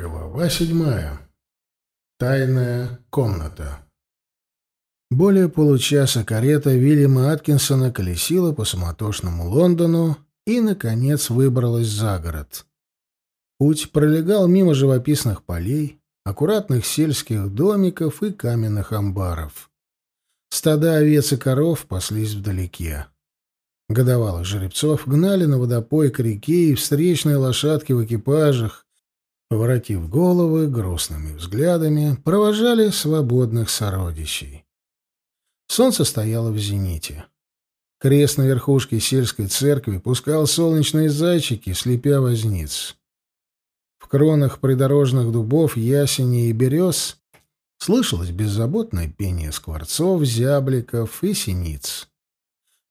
Глава седьмая. Тайная комната. Более получаса карета Вильяма Аткинсона колесила по суматошному Лондону и, наконец, выбралась за город. Путь пролегал мимо живописных полей, аккуратных сельских домиков и каменных амбаров. Стада овец и коров паслись вдалеке. Годовалых жеребцов гнали на водопой к реке, и встречные лошадки в экипажах, поворотив головы грустными взглядами, провожали свободных сородичей. Солнце стояло в зените. Крест на верхушке сельской церкви пускал солнечные зайчики, слепя возниц. В кронах придорожных дубов, ясеней и берез слышалось беззаботное пение скворцов, зябликов и синиц.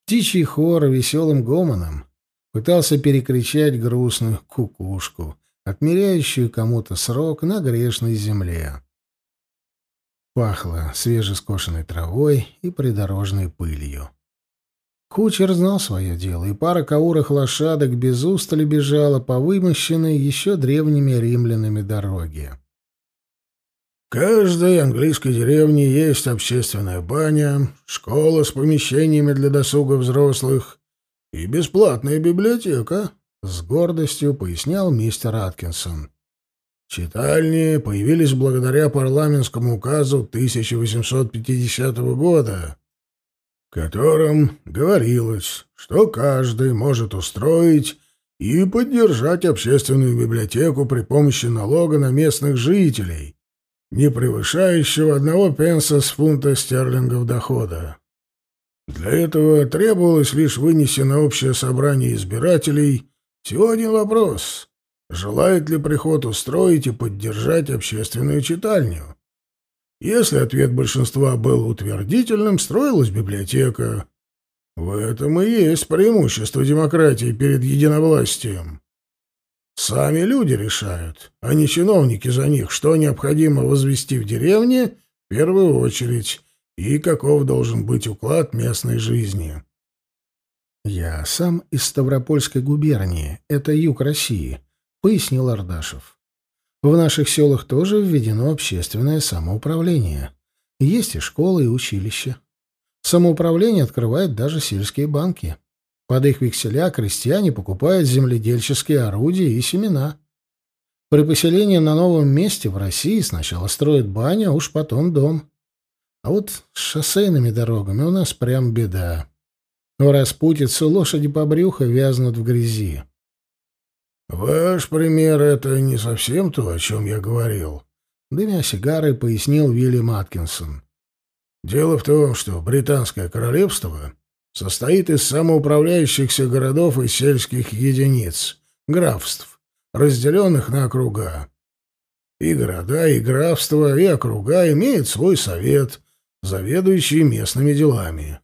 Птичий хор веселым гомоном пытался перекричать грустную кукушку — отмеряющую кому-то срок на грешной земле. Пахло свежескошенной травой и придорожной пылью. Кучер знал свое дело, и пара каурых лошадок без устали бежала по вымощенной еще древними римлянами дороге. В каждой английской деревне есть общественная баня, школа с помещениями для досуга взрослых и бесплатная библиотека, с гордостью пояснял мистер Аткинсон. Читальни появились благодаря парламентскому указу 1850 года, в котором говорилось, что каждый может устроить и поддержать общественную библиотеку при помощи налога на местных жителей, не превышающего одного пенса с фунта стерлингов дохода. Для этого требовалось лишь вынести на общее собрание избирателей всего один вопрос. Желает ли приход устроить и поддержать общественную читальню? Если ответ большинства был утвердительным, строилась библиотека. В этом и есть преимущество демократии перед единовластием. Сами люди решают, а не чиновники за них, что необходимо возвести в деревне в первую очередь и каков должен быть уклад местной жизни. «Я сам из Ставропольской губернии, это юг России», — пояснил Ардашев. «В наших селах тоже введено общественное самоуправление. Есть и школы, и училища. Самоуправление открывают даже сельские банки. Под их векселя крестьяне покупают земледельческие орудия и семена. При поселении на новом месте в России сначала строят баню, а уж потом дом. А вот с шоссейными дорогами у нас прям беда. В распутицу лошади по брюху вязнут в грязи. «Ваш пример — это не совсем то, о чем я говорил», — дымя сигарой пояснил Вильям Аткинсон. «Дело в том, что Британское королевство состоит из самоуправляющихся городов и сельских единиц, графств, разделенных на округа. И города, и графства, и округа имеют свой совет, заведующий местными делами.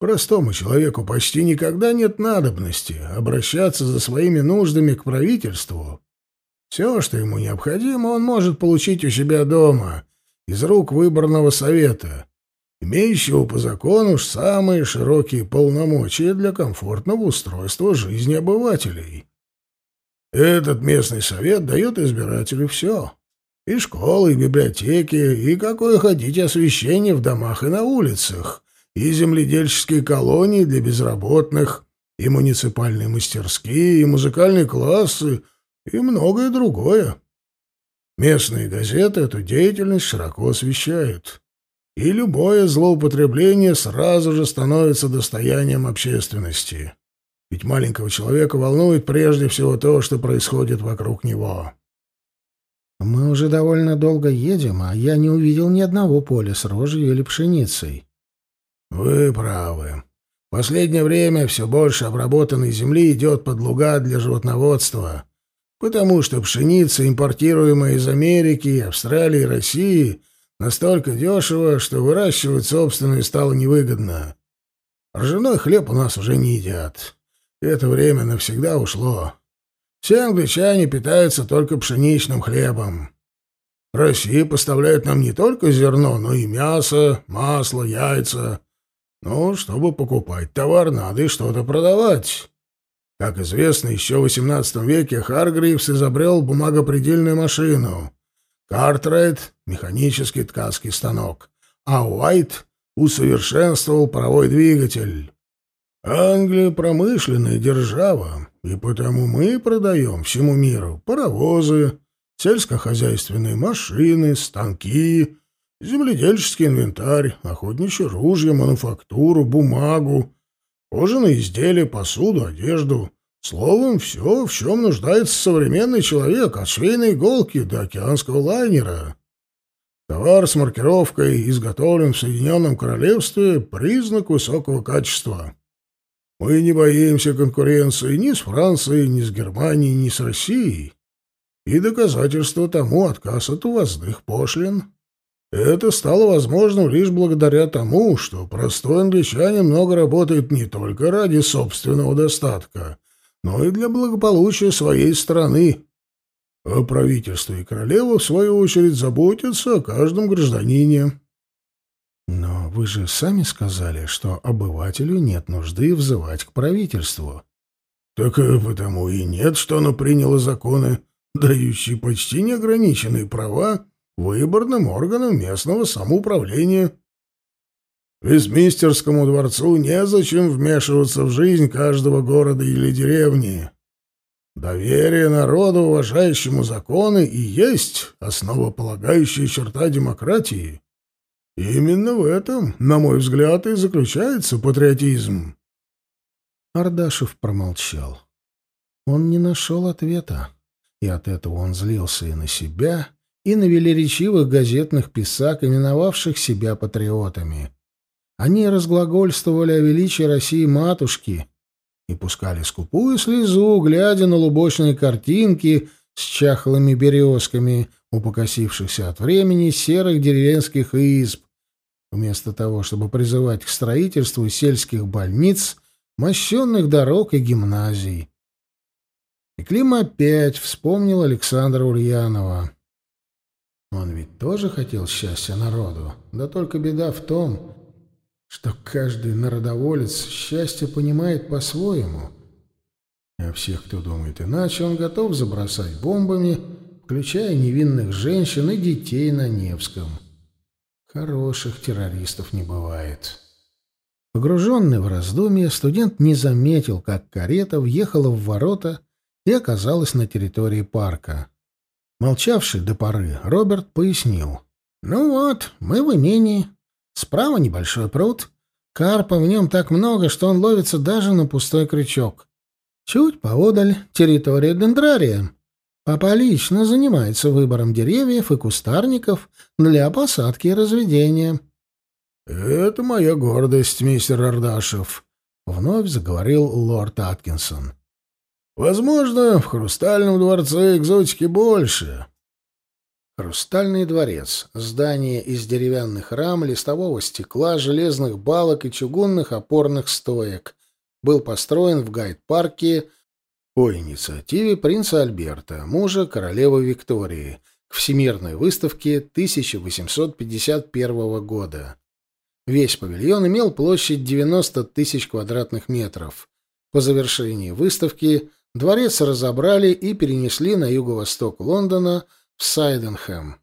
Простому человеку почти никогда нет надобности обращаться за своими нуждами к правительству. Все, что ему необходимо, он может получить у себя дома, из рук выборного совета, имеющего по закону самые широкие полномочия для комфортного устройства жизни обывателей. Этот местный совет дает избирателю все. И школы, и библиотеки, и какое хотите освещение в домах и на улицах — и земледельческие колонии для безработных, и муниципальные мастерские, и музыкальные классы, и многое другое. Местные газеты эту деятельность широко освещают, и любое злоупотребление сразу же становится достоянием общественности. Ведь маленького человека волнует прежде всего то, что происходит вокруг него. Мы уже довольно долго едем, а я не увидел ни одного поля с рожью или пшеницей. Вы правы. Последнее время все больше обработанной земли идет под луга для животноводства, потому что пшеница, импортируемая из Америки, Австралии и России, настолько дешево, что выращивать собственную стало невыгодно. Ржаной хлеб у нас уже не едят. Это время навсегда ушло. Все англичане питаются только пшеничным хлебом. Россия поставляет нам не только зерно, но и мясо, масло, яйца, но чтобы покупать товар, надо и что-то продавать. Как известно, еще в XVIII веке Харгривс изобрел бумагопредельную машину. Картрайт — механический ткацкий станок, а Уайт усовершенствовал паровой двигатель. Англия — промышленная держава, и потому мы продаем всему миру паровозы, сельскохозяйственные машины, станки, земледельческий инвентарь, охотничье ружье, мануфактуру, бумагу, кожаные изделия, посуду, одежду. Словом, все, в чем нуждается современный человек, от швейной иголки до океанского лайнера. Товар с маркировкой изготовлен в Соединенном Королевстве, признак высокого качества. Мы не боимся конкуренции ни с Францией, ни с Германией, ни с Россией. И доказательство тому отказ от увозных пошлин. Это стало возможным лишь благодаря тому, что простой англичанин много работает не только ради собственного достатка, но и для благополучия своей страны. А правительство и королева, в свою очередь, заботятся о каждом гражданине. Но вы же сами сказали, что обывателю нет нужды взывать к правительству. Так потому и нет, что оно приняло законы, дающие почти неограниченные права выборным органам местного самоуправления. Вестминстерскому дворцу незачем вмешиваться в жизнь каждого города или деревни. Доверие народу, уважающему законы, и есть основополагающая черта демократии. Именно в этом, на мой взгляд, и заключается патриотизм. Ардашев промолчал. Он не нашел ответа, и от этого он злился и на себя, и на велеречивых газетных писак, именовавших себя патриотами. Они разглагольствовали о величии России-матушки и пускали скупую слезу, глядя на лубочные картинки с чахлыми березками у покосившихся от времени серых деревенских изб, вместо того, чтобы призывать к строительству сельских больниц, мощенных дорог и гимназий. И Клим опять вспомнил Александра Ульянова. Он ведь тоже хотел счастья народу, да только беда в том, что каждый народоволец счастье понимает по-своему. А всех, кто думает иначе, он готов забросать бомбами, включая невинных женщин и детей на Невском. Хороших террористов не бывает. Погруженный в раздумья, студент не заметил, как карета въехала в ворота и оказалась на территории парка. Молчавший до поры, Роберт пояснил. «Ну вот, мы в имении. Справа небольшой пруд. Карпа в нем так много, что он ловится даже на пустой крючок. Чуть поодаль территория дендрария. Папа лично занимается выбором деревьев и кустарников для посадки и разведения». «Это моя гордость, мистер Ардашев», — вновь заговорил лорд Аткинсон. Возможно, в Хрустальном дворце экзотики больше. Хрустальный дворец — здание из деревянных рам, листового стекла, железных балок и чугунных опорных стоек. Был построен в Гайд-парке по инициативе принца Альберта, мужа королевы Виктории, к Всемирной выставке 1851 года. Весь павильон имел площадь 90 тысяч квадратных метров. По завершении выставки Дворец разобрали и перенесли на юго-восток Лондона, в Сайденхэм.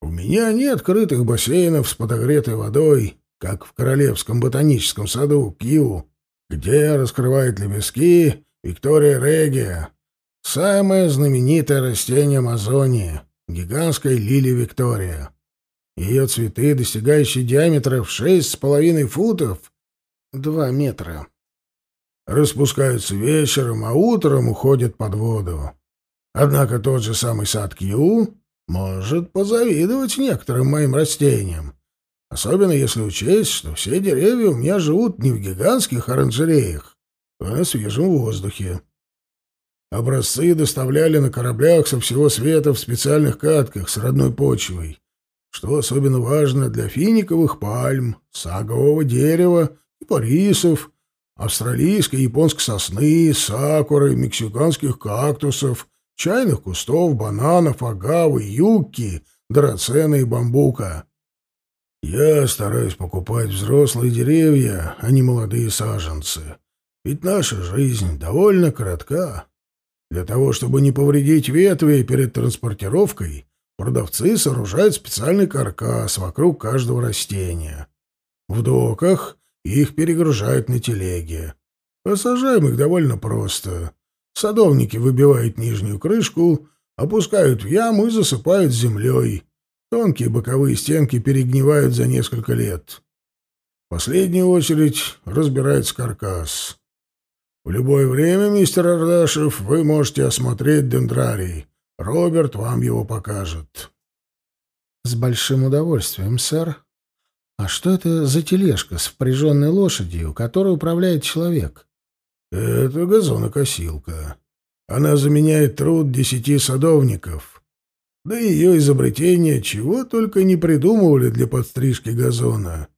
«У меня нет крытых бассейнов с подогретой водой, как в Королевском ботаническом саду Кью, где раскрывает лепестки Виктория Регия, самое знаменитое растение Амазонии, гигантская лилия Виктория. Ее цветы, достигающие диаметра в шесть с половиной футов, два метра, распускаются вечером, а утром уходят под воду. Однако тот же самый сад Кью может позавидовать некоторым моим растениям, особенно если учесть, что все деревья у меня живут не в гигантских оранжереях, а на свежем воздухе. Образцы доставляли на кораблях со всего света в специальных катках с родной почвой, что особенно важно для финиковых пальм, сагового дерева и парисов, австралийской и японской сосны, сакуры, мексиканских кактусов, чайных кустов, бананов, агавы, юкки, драцена и бамбука. Я стараюсь покупать взрослые деревья, а не молодые саженцы. Ведь наша жизнь довольно коротка. Для того, чтобы не повредить ветви перед транспортировкой, продавцы сооружают специальный каркас вокруг каждого растения. В доках их перегружают на телеге. Посажаем их довольно просто. Садовники выбивают нижнюю крышку, опускают в яму и засыпают землей. Тонкие боковые стенки перегнивают за несколько лет. В последнюю очередь разбирается каркас. В любое время, мистер Ардашев, вы можете осмотреть дендрарий. Роберт вам его покажет. — С большим удовольствием, сэр. А что это за тележка с впряженной лошадью, которой управляет человек? — Это газонокосилка. Она заменяет труд десяти садовников. Да и ее изобретение чего только не придумывали для подстрижки газона.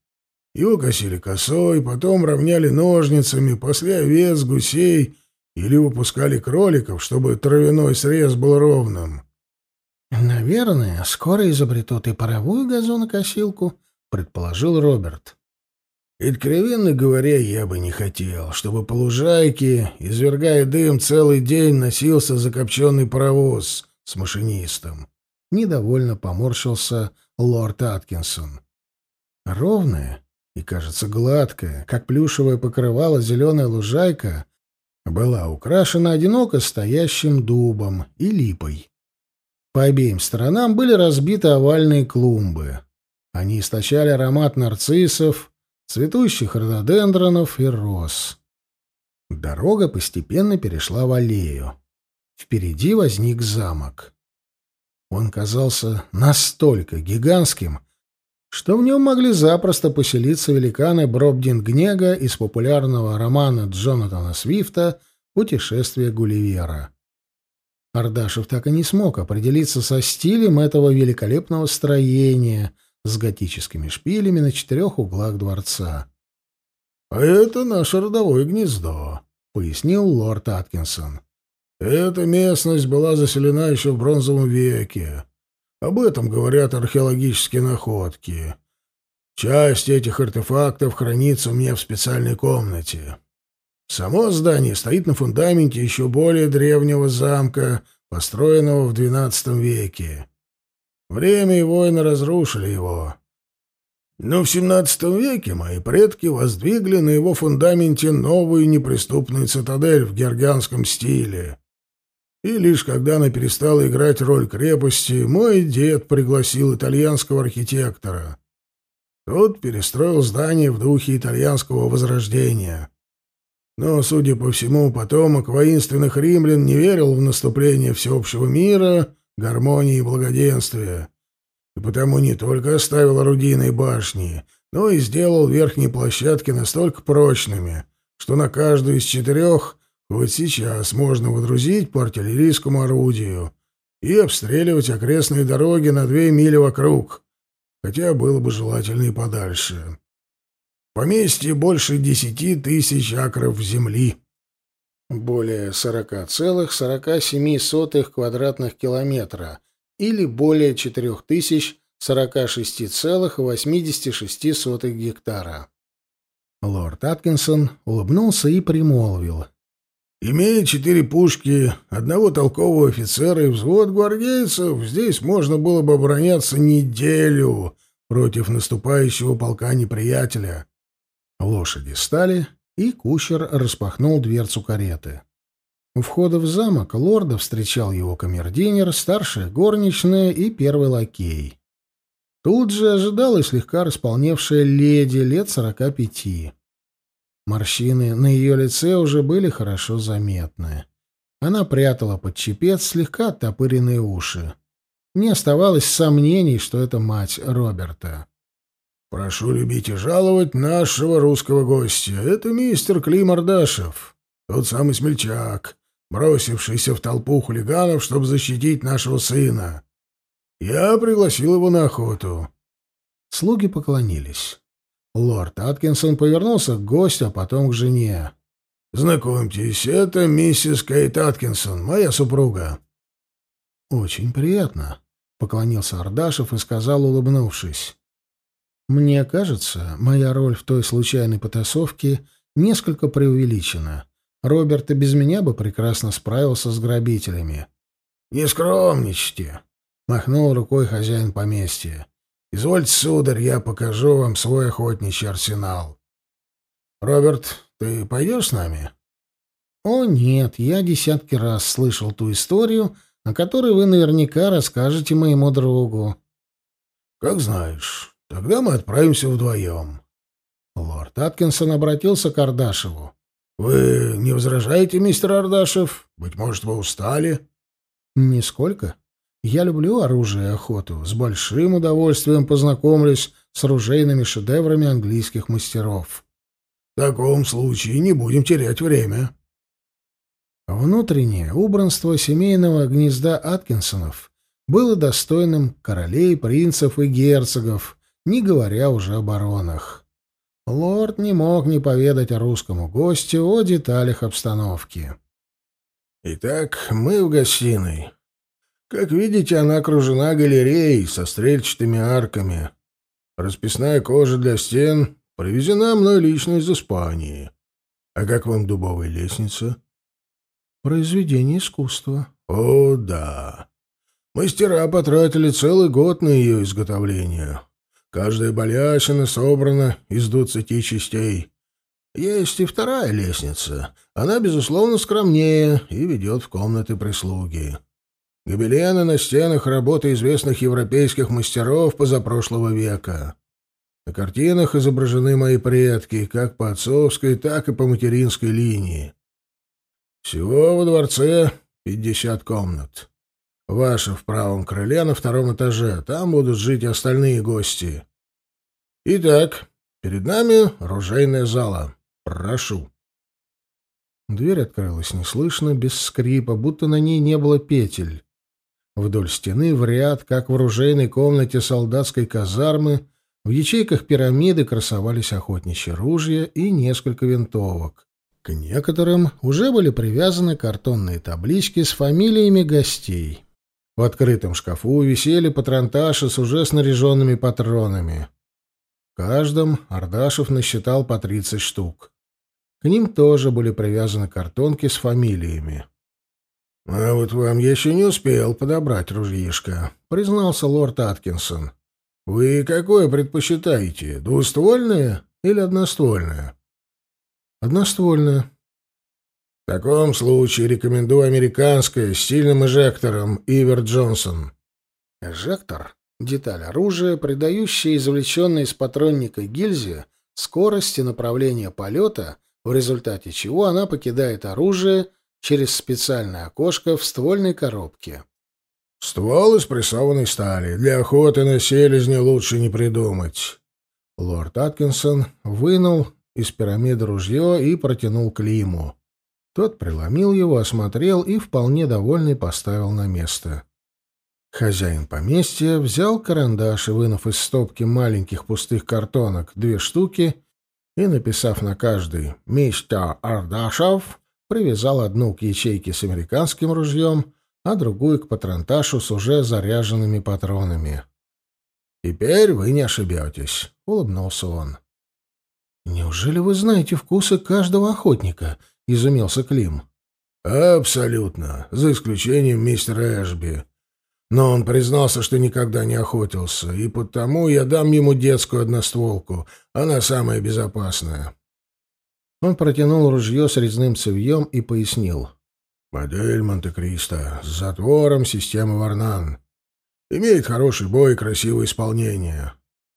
Его косили косой, потом равняли ножницами, после овец, гусей или выпускали кроликов, чтобы травяной срез был ровным. — Наверное, скоро изобретут и паровую газонокосилку, — предположил Роберт. Откровенно говоря, я бы не хотел, чтобы по лужайке, извергая дым, целый день носился закопченный паровоз с машинистом. Недовольно поморщился лорд Аткинсон. Ровная и, кажется, гладкая, как плюшевое покрывало зеленая лужайка, была украшена одиноко стоящим дубом и липой. По обеим сторонам были разбиты овальные клумбы. Они источали аромат нарциссов, цветущих рододендронов и роз. Дорога постепенно перешла в аллею. Впереди возник замок. Он казался настолько гигантским, что в нем могли запросто поселиться великаны Бробдингнега из популярного романа Джонатана Свифта «Путешествие Гулливера». Ардашев так и не смог определиться со стилем этого великолепного строения — с готическими шпилями на четырех углах дворца. — А это наше родовое гнездо, — пояснил лорд Аткинсон. — Эта местность была заселена еще в бронзовом веке. Об этом говорят археологические находки. Часть этих артефактов хранится у меня в специальной комнате. Само здание стоит на фундаменте еще более древнего замка, построенного в XII веке. Время и войны разрушили его. Но в XVII веке мои предки воздвигли на его фундаменте новую неприступную цитадель в георгианском стиле. И лишь когда она перестала играть роль крепости, мой дед пригласил итальянского архитектора. Тот перестроил здание в духе итальянского возрождения. Но, судя по всему, потомок воинственных римлян не верил в наступление всеобщего мира гармонии и благоденствия, и потому не только оставил орудийные башни, но и сделал верхние площадки настолько прочными, что на каждую из четырех хоть сейчас можно водрузить по артиллерийскому орудию и обстреливать окрестные дороги на две мили вокруг, хотя было бы желательно и подальше. Поместье больше десяти тысяч акров земли более 40,47 квадратных километра или более 4046,86 гектара. Лорд Аткинсон улыбнулся и примолвил. «Имея четыре пушки, одного толкового офицера и взвод гвардейцев, здесь можно было бы обороняться неделю против наступающего полка неприятеля». Лошади стали, и кучер распахнул дверцу кареты. У входа в замок лорда встречал его камердинер, старшая горничная и первый лакей. Тут же ожидала слегка располневшая леди лет сорока пяти. Морщины на ее лице уже были хорошо заметны. Она прятала под чепец слегка оттопыренные уши. Не оставалось сомнений, что это мать Роберта. «Прошу любить и жаловать нашего русского гостя. Это мистер Клим Ардашев, тот самый смельчак, бросившийся в толпу хулиганов, чтобы защитить нашего сына. Я пригласил его на охоту». Слуги поклонились. Лорд Аткинсон повернулся к гостю, а потом к жене. «Знакомьтесь, это миссис Кейт Аткинсон, моя супруга». «Очень приятно», — поклонился Ардашев и сказал, улыбнувшись. Мне кажется, моя роль в той случайной потасовке несколько преувеличено. Роберт и без меня бы прекрасно справился с грабителями. «Не скромничайте», — махнул рукой хозяин поместья. «Извольте, сударь, я покажу вам свой охотничий арсенал». «Роберт, ты пойдешь с нами?» «О, нет, я десятки раз слышал ту историю, о которой вы наверняка расскажете моему другу». «Как знаешь. Тогда мы отправимся вдвоем». Лорд Аткинсон обратился к Ардашеву. «Вы не возражаете, мистер Ардашев? Быть может, вы устали?» «Нисколько. Я люблю оружие и охоту. С большим удовольствием познакомлюсь с оружейными шедеврами английских мастеров». «В таком случае не будем терять время». Внутреннее убранство семейного гнезда Аткинсонов было достойным королей, принцев и герцогов, не говоря уже о баронах. Лорд не мог не поведать русскому гостю о деталях обстановки. «Итак, мы в гостиной. Как видите, она окружена галереей со стрельчатыми арками. Расписная кожа для стен привезена мной лично из Испании. А как вам дубовая лестница?» «Произведение искусства». «О, да. Мастера потратили целый год на ее изготовление. Каждая балясина собрана из двадцати частей. Есть и вторая лестница. Она, безусловно, скромнее и ведет в комнаты прислуги. Гобелены на стенах работы известных европейских мастеров позапрошлого века. На картинах изображены мои предки, как по отцовской, так и по материнской линии. Всего во дворце пятьдесят комнат. Ваша в правом крыле на втором этаже. Там будут жить остальные гости. Итак, перед нами ружейная зала. Прошу. Дверь открылась неслышно, без скрипа, будто на ней не было петель. Вдоль стены в ряд, как в оружейной комнате солдатской казармы, в ячейках пирамиды красовались охотничьи ружья и несколько винтовок. К некоторым уже были привязаны картонные таблички с фамилиями гостей. В открытом шкафу висели патронташи с уже снаряженными патронами. В каждом Ардашев насчитал по 30 штук. К ним тоже были привязаны картонки с фамилиями. — А вот вам я еще не успел подобрать ружьишко, — признался лорд Аткинсон. — Вы какое предпочитаете, двуствольное или одноствольное? — Одноствольное. В таком случае рекомендую американское с сильным эжектором Ивер Джонсон. Эжектор — деталь оружия, придающая извлеченной из патронника гильзе скорость и направление полета, в результате чего она покидает оружие через специальное окошко в ствольной коробке. Ствол из прессованной стали. Для охоты на селезня лучше не придумать. Лорд Аткинсон вынул из пирамиды ружье и протянул Климу. Тот преломил его, осмотрел и, вполне довольный, поставил на место. Хозяин поместья взял карандаш и, вынув из стопки маленьких пустых картонок две штуки и, написав на каждый «Мистер Ардашев», привязал одну к ячейке с американским ружьем, а другую к патронташу с уже заряженными патронами. «Теперь вы не ошибетесь», — улыбнулся он. «Неужели вы знаете вкусы каждого охотника?» — изумился Клим. «Абсолютно, за исключением мистера Эшби. Но он признался, что никогда не охотился, и потому я дам ему детскую одностволку. Она самая безопасная». Он протянул ружье с резным цевьем и пояснил. «Модель Монте-Кристо с затвором системы Варнан. Имеет хороший бой и красивое исполнение.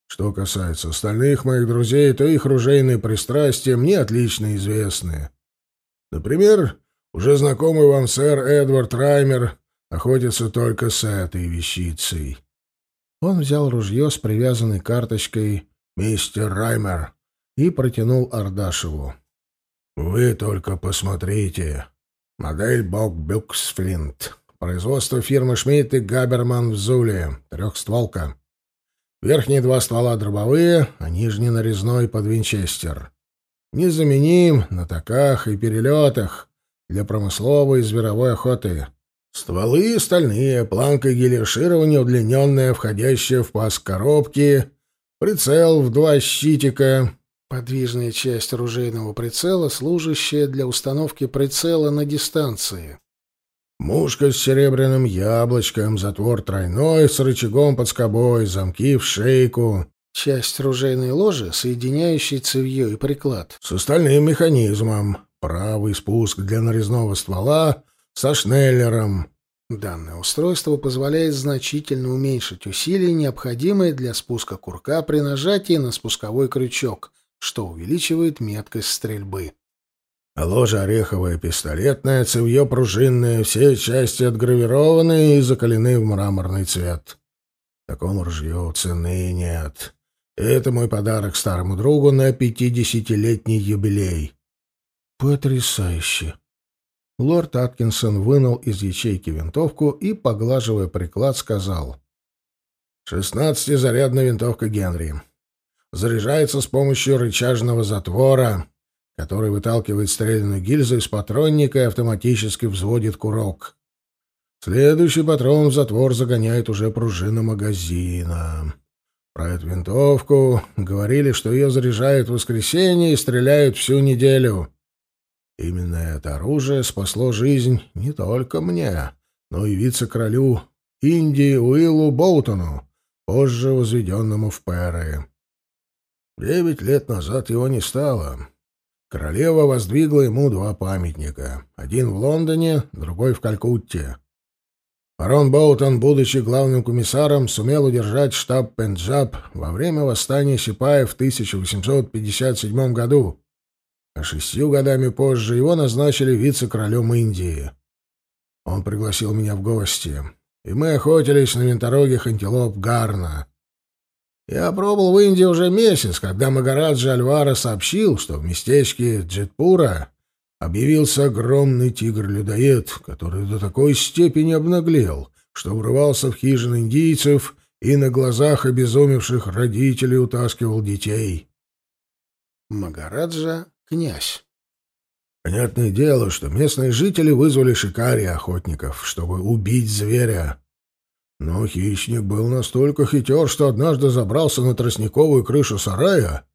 Что касается остальных моих друзей, то их ружейные пристрастия мне отлично известны. Например, уже знакомый вам сэр Эдвард Раймер охотится только с этой вещицей. Он взял ружье с привязанной карточкой «Мистер Раймер» и протянул Ардашеву. «Вы только посмотрите. Модель Бог Бюксфлинт. Производство фирмы Шмидт и Габерман в Зуле. Трехстволка. Верхние два ствола дробовые, а нижний нарезной под винчестер. Незаменим на таках и перелетах для промысловой и зверовой охоты. Стволы стальные, планка гелиоширования удлиненная, входящая в паз коробки, прицел в два щитика, Подвижная часть оружейного прицела, служащая для установки прицела на дистанции. Мушка с серебряным яблочком, затвор тройной, с рычагом под скобой, замки в шейку. Часть оружейной ложи, соединяющей цевьё и приклад. С остальным механизмом. Правый спуск для нарезного ствола со шнеллером. Данное устройство позволяет значительно уменьшить усилия, необходимые для спуска курка при нажатии на спусковой крючок, что увеличивает меткость стрельбы. Ложа ореховая пистолетная, цевье пружинное, все части отгравированы и закалены в мраморный цвет. Такому ружью цены нет. Это мой подарок старому другу на пятидесятилетний юбилей. Потрясающе. Лорд Аткинсон вынул из ячейки винтовку и, поглаживая приклад, сказал. «Шестнадцатизарядная винтовка Генри. Заряжается с помощью рычажного затвора, который выталкивает стрелянную гильзу из патронника и автоматически взводит курок. Следующий патрон в затвор загоняет уже пружина магазина. Про эту винтовку говорили, что ее заряжают в воскресенье и стреляют всю неделю. Именно это оружие спасло жизнь не только мне, но и вице-королю Индии Уиллу Боутону, позже возведенному в Перы. Девять лет назад его не стало. Королева воздвигла ему два памятника. Один в Лондоне, другой в Калькутте. Барон Боутон, будучи главным комиссаром, сумел удержать штаб Пенджаб во время восстания Сипая в 1857 году, а шестью годами позже его назначили вице-королем Индии. Он пригласил меня в гости, и мы охотились на винторогих антилоп Гарна. Я пробыл в Индии уже месяц, когда Магараджа Альвара сообщил, что в местечке Джетпура объявился огромный тигр-людоед, который до такой степени обнаглел, что врывался в хижины индийцев и на глазах обезумевших родителей утаскивал детей. Магараджа — князь. Понятное дело, что местные жители вызвали шикари охотников, чтобы убить зверя. Но хищник был настолько хитер, что однажды забрался на тростниковую крышу сарая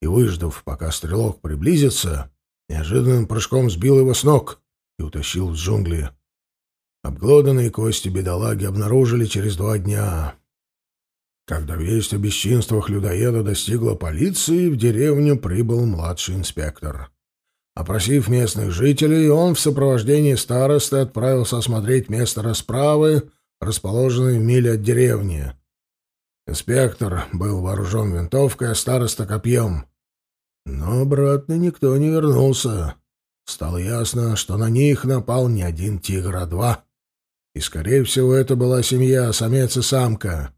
и, выждав, пока стрелок приблизится, неожиданным прыжком сбил его с ног и утащил в джунгли. Обглоданные кости бедолаги обнаружили через два дня. Когда весть о бесчинствах людоеда достигла полиции, в деревню прибыл младший инспектор. Опросив местных жителей, он в сопровождении старосты отправился осмотреть место расправы, расположенное в миле от деревни. Инспектор был вооружен винтовкой, а староста — копьем. Но обратно никто не вернулся. Стало ясно, что на них напал не один тигр, а два. И, скорее всего, это была семья, самец и самка.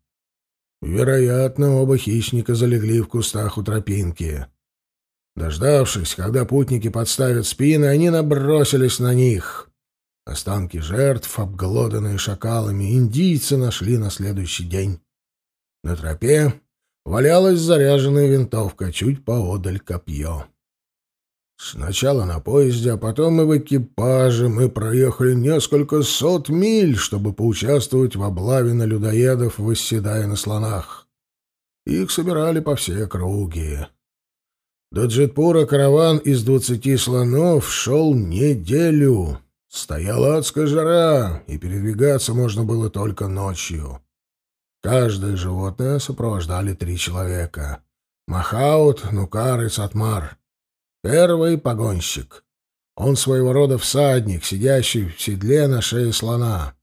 Вероятно, оба хищника залегли в кустах у тропинки. Дождавшись, когда путники подставят спины, они набросились на них. Останки жертв, обглоданные шакалами, индийцы нашли на следующий день. На тропе валялась заряженная винтовка, чуть поодаль копье. Сначала на поезде, а потом и в экипаже мы проехали несколько сот миль, чтобы поучаствовать в облаве на людоедов, восседая на слонах. Их собирали по всей округе. До Джетпура караван из двадцати слонов шел неделю. Стояла адская жара, и передвигаться можно было только ночью. Каждое животное сопровождали три человека. Махаут, Нукар и Сатмар. Первый — погонщик. Он своего рода всадник, сидящий в седле на шее слона.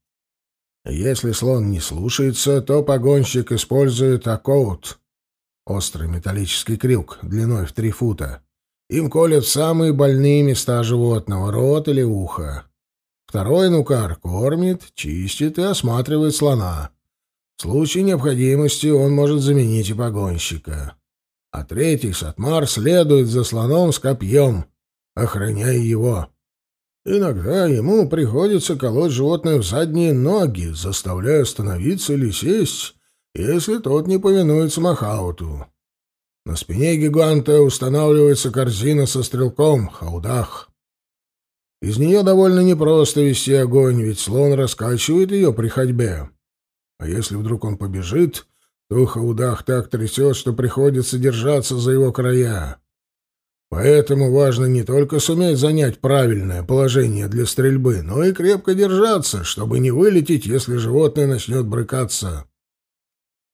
Если слон не слушается, то погонщик использует акоут — острый металлический крюк длиной в три фута. Им колят самые больные места животного — рот или ухо. Второй нукар кормит, чистит и осматривает слона. В случае необходимости он может заменить и погонщика. А третий сатмар следует за слоном с копьем, охраняя его. Иногда ему приходится колоть животное в задние ноги, заставляя остановиться или сесть, если тот не повинуется Махауту. На спине гиганта устанавливается корзина со стрелком, хаудах. Из нее довольно непросто вести огонь, ведь слон раскачивает ее при ходьбе. А если вдруг он побежит, то хаудах так трясет, что приходится держаться за его края. Поэтому важно не только суметь занять правильное положение для стрельбы, но и крепко держаться, чтобы не вылететь, если животное начнет брыкаться.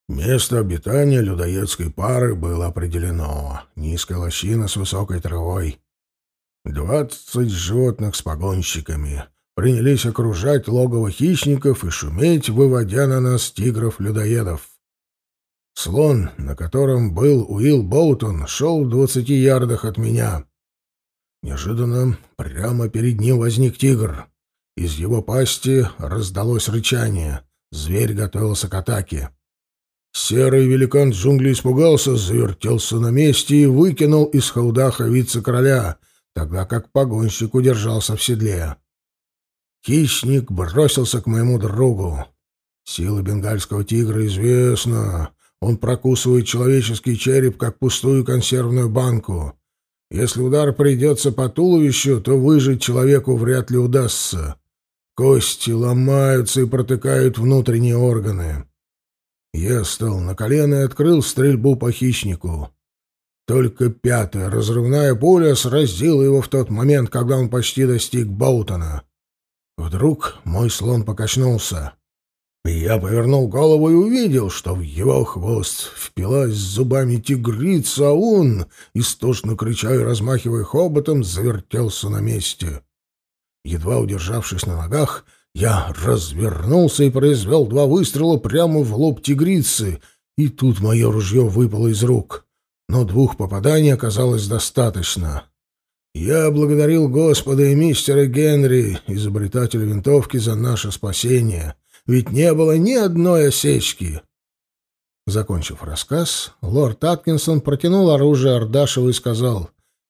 Место обитания людоедской пары было определено. Низкая лощина с высокой травой. Двадцать животных с погонщиками принялись окружать логово хищников и шуметь, выводя на нас тигров-людоедов. Слон, на котором был Уилл Боутон, шел в двадцати ярдах от меня. Неожиданно прямо перед ним возник тигр. Из его пасти раздалось рычание. Зверь готовился к атаке. Серый великан джунглей испугался, завертелся на месте и выкинул из хаудаха вице-короля, тогда как погонщик удержался в седле. Хищник бросился к моему другу. Сила бенгальского тигра известна. Он прокусывает человеческий череп, как пустую консервную банку. Если удар придется по туловищу, то выжить человеку вряд ли удастся. Кости ломаются и протыкают внутренние органы. Я встал на колено и открыл стрельбу по хищнику. Только пятая разрывная пуля сразила его в тот момент, когда он почти достиг Боутона. Вдруг мой слон покачнулся. Я повернул голову и увидел, что в его хвост впилась зубами тигрица, а он, истошно крича и размахивая хоботом, завертелся на месте. Едва удержавшись на ногах, я развернулся и произвел два выстрела прямо в лоб тигрицы, и тут мое ружье выпало из рук. Но двух попаданий оказалось достаточно. Я благодарил Господа и мистера Генри, изобретателя винтовки, за наше спасение — ведь не было ни одной осечки. Закончив рассказ, лорд Аткинсон протянул оружие Ардашеву и сказал,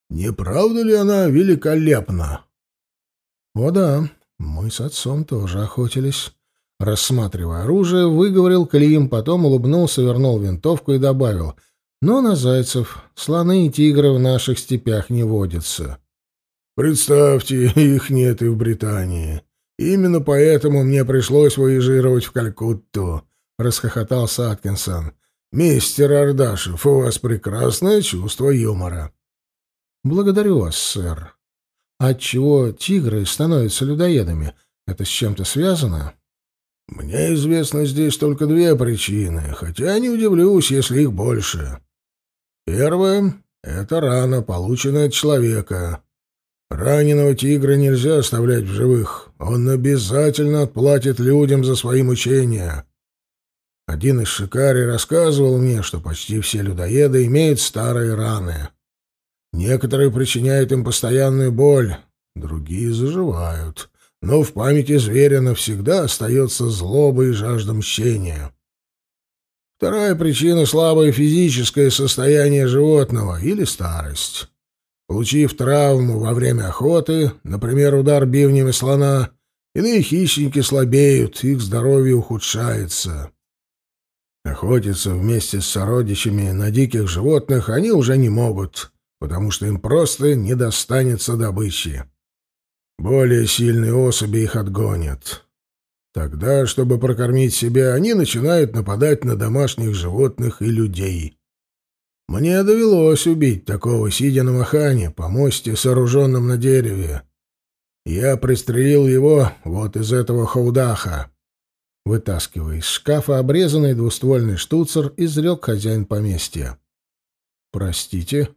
«Не правда ли она великолепна?» «О да, мы с отцом тоже охотились». Рассматривая оружие, выговорил Клим, потом улыбнулся, вернул винтовку и добавил, «Но на зайцев слоны и тигры в наших степях не водятся». «Представьте, их нет и в Британии. Именно поэтому мне пришлось выезжировать в Калькутту, — расхохотался Аткинсон. — Мистер Ардашев, у вас прекрасное чувство юмора. — Благодарю вас, сэр. Отчего тигры становятся людоедами? Это с чем-то связано? — Мне известно здесь только две причины, хотя не удивлюсь, если их больше. Первая — это рана, полученная от человека. Раненого тигра нельзя оставлять в живых. Он обязательно отплатит людям за свои мучения. Один из шикарей рассказывал мне, что почти все людоеды имеют старые раны. Некоторые причиняют им постоянную боль, другие заживают. Но в памяти зверя навсегда остается злоба и жажда мщения. Вторая причина — слабое физическое состояние животного или старость. Получив травму во время охоты, например, удар бивнями слона, иные хищники слабеют, их здоровье ухудшается. Охотиться вместе с сородичами на диких животных они уже не могут, потому что им просто не достанется добычи. Более сильные особи их отгонят. Тогда, чтобы прокормить себя, они начинают нападать на домашних животных и людей. Мне довелось убить такого, сидя на махане, по мосте, сооруженном на дереве. Я пристрелил его вот из этого хаудаха. Вытаскивая из шкафа обрезанный двуствольный штуцер, изрек хозяин поместья. «Простите?»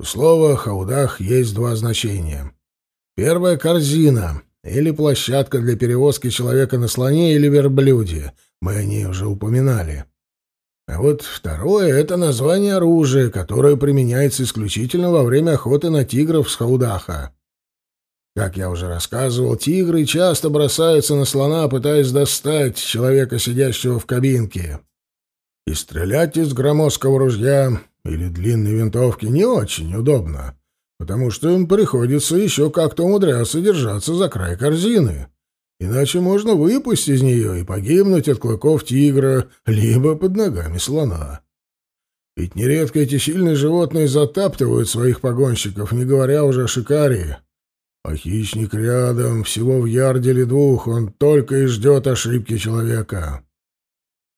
У слова «хаудах» есть два значения. Первое — корзина, или площадка для перевозки человека на слоне или верблюде. Мы о ней уже упоминали. А вот второе — это название оружия, которое применяется исключительно во время охоты на тигров с хаудаха. Как я уже рассказывал, тигры часто бросаются на слона, пытаясь достать человека, сидящего в кабинке. И стрелять из громоздкого ружья или длинной винтовки не очень удобно, потому что им приходится еще как-то умудряться держаться за край корзины. Иначе можно выпасть из нее и погибнуть от клыков тигра, либо под ногами слона. Ведь нередко эти сильные животные затаптывают своих погонщиков, не говоря уже о шикаре. А хищник рядом, всего в ярде или двух, он только и ждет ошибки человека.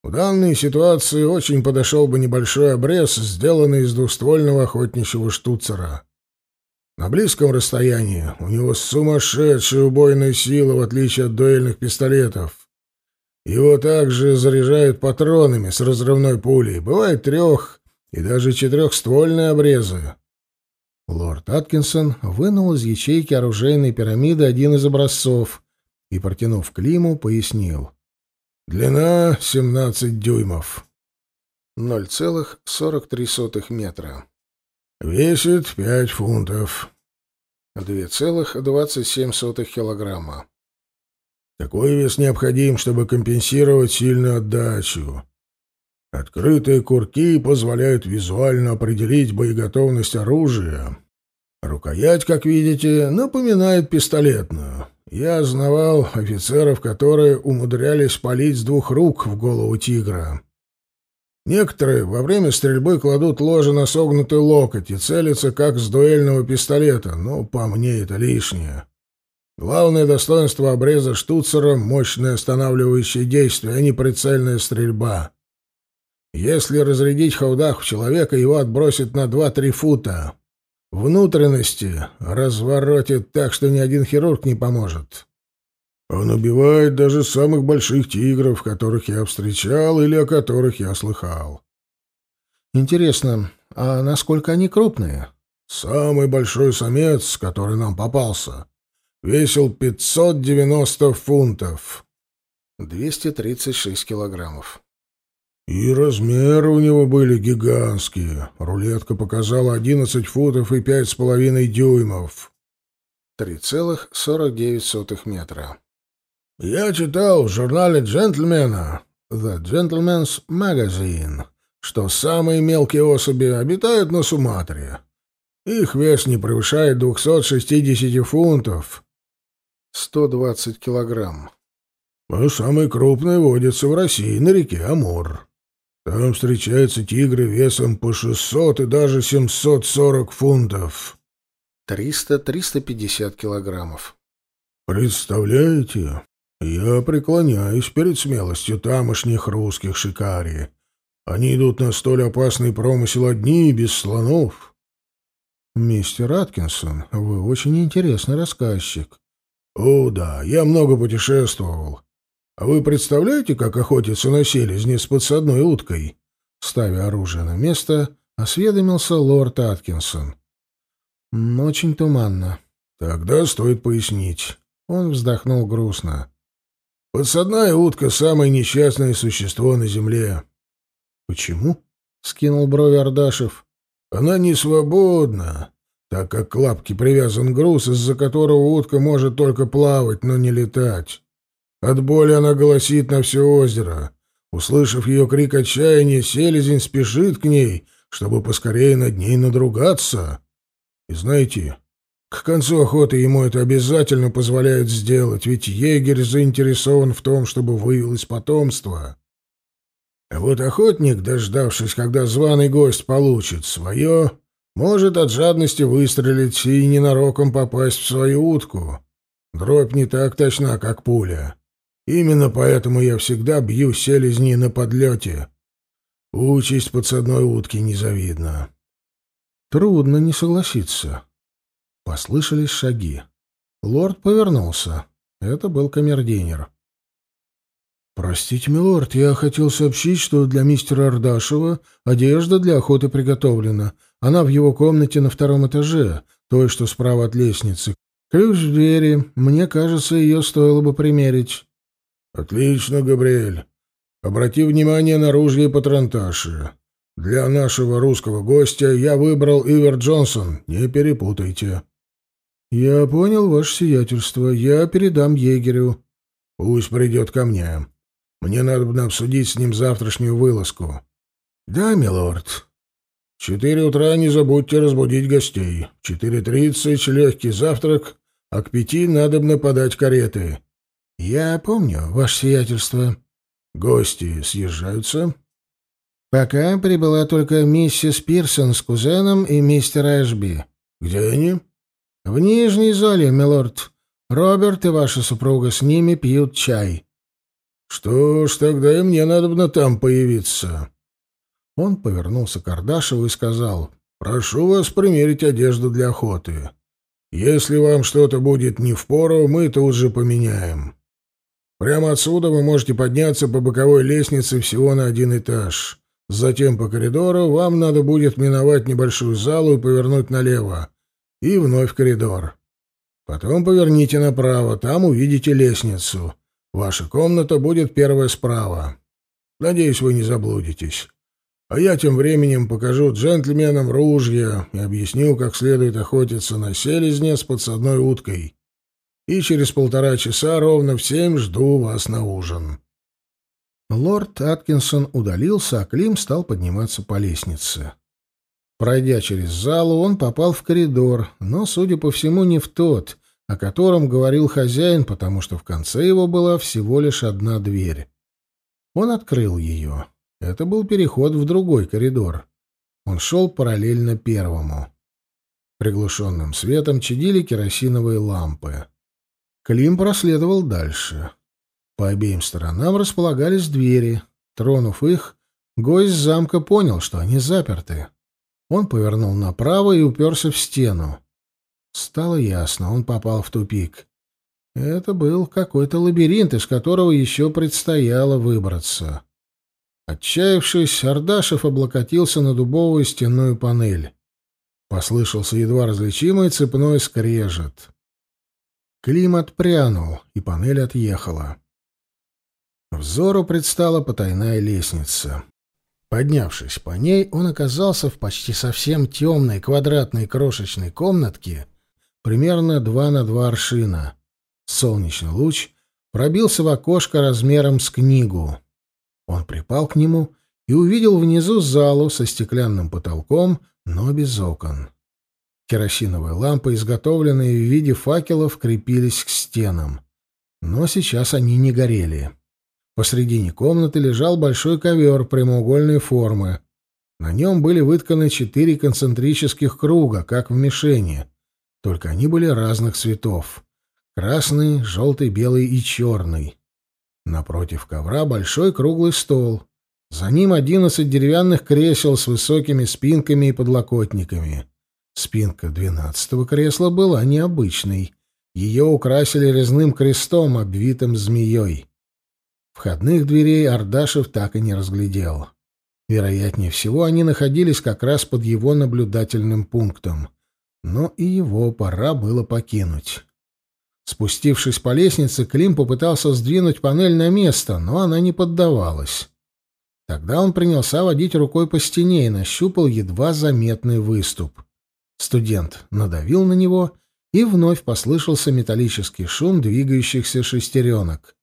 В данной ситуации очень подошел бы небольшой обрез, сделанный из двуствольного охотничьего штуцера. На близком расстоянии у него сумасшедшая убойная сила, в отличие от дуэльных пистолетов. Его также заряжают патронами с разрывной пулей. Бывает трех и даже четырехствольные обрезы. Лорд Аткинсон вынул из ячейки оружейной пирамиды один из образцов и, протянув Климу, пояснил. «Длина — 17 дюймов». 0,43 метра. Весит 5 фунтов. 2,27 килограмма. Такой вес необходим, чтобы компенсировать сильную отдачу. Открытые курки позволяют визуально определить боеготовность оружия. Рукоять, как видите, напоминает пистолетную. Я знавал офицеров, которые умудрялись палить с двух рук в голову тигра. Некоторые во время стрельбы кладут ложе на согнутый локоть и целятся, как с дуэльного пистолета, но по мне это лишнее. Главное достоинство обреза штуцера — мощное останавливающее действие, а не прицельная стрельба. Если разрядить хаудах в человека, его отбросит на 2-3 фута. Внутренности разворотит так, что ни один хирург не поможет. Он убивает даже самых больших тигров, которых я встречал или о которых я слыхал. Интересно, а насколько они крупные? Самый большой самец, который нам попался, весил 590 фунтов. 236 килограммов. И размеры у него были гигантские. Рулетка показала 11 футов и пять с половиной дюймов. 3,49 метра. Я читал в журнале «Джентльмена» «The Gentleman's Magazine», что самые мелкие особи обитают на Суматре. Их вес не превышает 260 фунтов. 120 килограмм. А самые крупные водятся в России, на реке Амур. Там встречаются тигры весом по 600 и даже 740 фунтов. 300-350 килограммов. Представляете, я преклоняюсь перед смелостью тамошних русских шикари. Они идут на столь опасный промысел одни, без слонов. Мистер Аткинсон, вы очень интересный рассказчик. О, да, я много путешествовал. А вы представляете, как охотятся на селезни с подсадной уткой? Ставя оружие на место, осведомился лорд Аткинсон. Очень туманно. Тогда стоит пояснить. Он вздохнул грустно. Подсадная утка — самое несчастное существо на земле. Почему? — скинул брови Ардашев. Она не свободна, так как к лапке привязан груз, из-за которого утка может только плавать, но не летать. От боли она голосит на все озеро. Услышав ее крик отчаяния, селезень спешит к ней, чтобы поскорее над ней надругаться. И знаете, к концу охоты ему это обязательно позволяют сделать, ведь егерь заинтересован в том, чтобы выявилось потомство. А вот охотник, дождавшись, когда званый гость получит свое, может от жадности выстрелить и ненароком попасть в свою утку. Дробь не так точна, как пуля. Именно поэтому я всегда бью селезни на подлете. Участь подсадной утки незавидна. Трудно не согласиться. Послышались шаги. Лорд повернулся. Это был камердинер. «Простите, милорд, я хотел сообщить, что для мистера Ардашева одежда для охоты приготовлена. Она в его комнате на втором этаже, той, что справа от лестницы. Ключ в двери. Мне кажется, ее стоило бы примерить». «Отлично, Габриэль. Обрати внимание на ружье и патронташи. Для нашего русского гостя я выбрал Ивер Джонсон, не перепутайте». «Я понял ваше сиятельство. Я передам егерю». «Пусть придет ко мне. Мне надо обсудить с ним завтрашнюю вылазку». «Да, милорд». «В четыре утра не забудьте разбудить гостей. В четыре тридцать легкий завтрак, а к пяти надобно подать кареты». «Я помню, ваше сиятельство». «Гости съезжаются?» «Пока прибыла только миссис Пирсон с кузеном и мистер Эшби». «Где они?» «В нижней зале, милорд. Роберт и ваша супруга с ними пьют чай». «Что ж, тогда и мне надо там появиться». Он повернулся к Ардашеву и сказал, «Прошу вас примерить одежду для охоты. Если вам что-то будет не впору, мы тут же поменяем. Прямо отсюда вы можете подняться по боковой лестнице всего на один этаж. Затем по коридору вам надо будет миновать небольшую залу и повернуть налево. И вновь коридор. Потом поверните направо, там увидите лестницу. Ваша комната будет первая справа. Надеюсь, вы не заблудитесь. А я тем временем покажу джентльменам ружья и объясню, как следует охотиться на селезне с подсадной уткой. И через полтора часа ровно в семь жду вас на ужин. Лорд Аткинсон удалился, а Клим стал подниматься по лестнице. Пройдя через залу, он попал в коридор, но, судя по всему, не в тот, о котором говорил хозяин, потому что в конце его была всего лишь одна дверь. Он открыл ее. Это был переход в другой коридор. Он шел параллельно первому. Приглушенным светом чадили керосиновые лампы. Клим проследовал дальше. По обеим сторонам располагались двери. Тронув их, гость замка понял, что они заперты. Он повернул направо и уперся в стену. Стало ясно, он попал в тупик. Это был какой-то лабиринт, из которого еще предстояло выбраться. Отчаявшись, Ардашев облокотился на дубовую стенную панель. Послышался едва различимый цепной скрежет. Клим отпрянул, и панель отъехала. Взору предстала потайная лестница. Поднявшись по ней, он оказался в почти совсем темной квадратной крошечной комнатке, примерно два на два аршина. Солнечный луч пробился в окошко размером с книгу. Он припал к нему и увидел внизу залу со стеклянным потолком, но без окон. Керосиновые лампы, изготовленные в виде факелов, крепились к стенам. Но сейчас они не горели. Посредине комнаты лежал большой ковер прямоугольной формы. На нем были вытканы четыре концентрических круга, как в мишени. Только они были разных цветов. Красный, желтый, белый и черный. Напротив ковра большой круглый стол. За ним одиннадцать деревянных кресел с высокими спинками и подлокотниками. Спинка двенадцатого кресла была необычной. Ее украсили резным крестом, обвитым змеей. Входных дверей Ардашев так и не разглядел. Вероятнее всего, они находились как раз под его наблюдательным пунктом. Но и его пора было покинуть. Спустившись по лестнице, Клим попытался сдвинуть панель на место, но она не поддавалась. Тогда он принялся водить рукой по стене и нащупал едва заметный выступ. Студент надавил на него, и вновь послышался металлический шум двигающихся шестеренок.